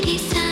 baby sound.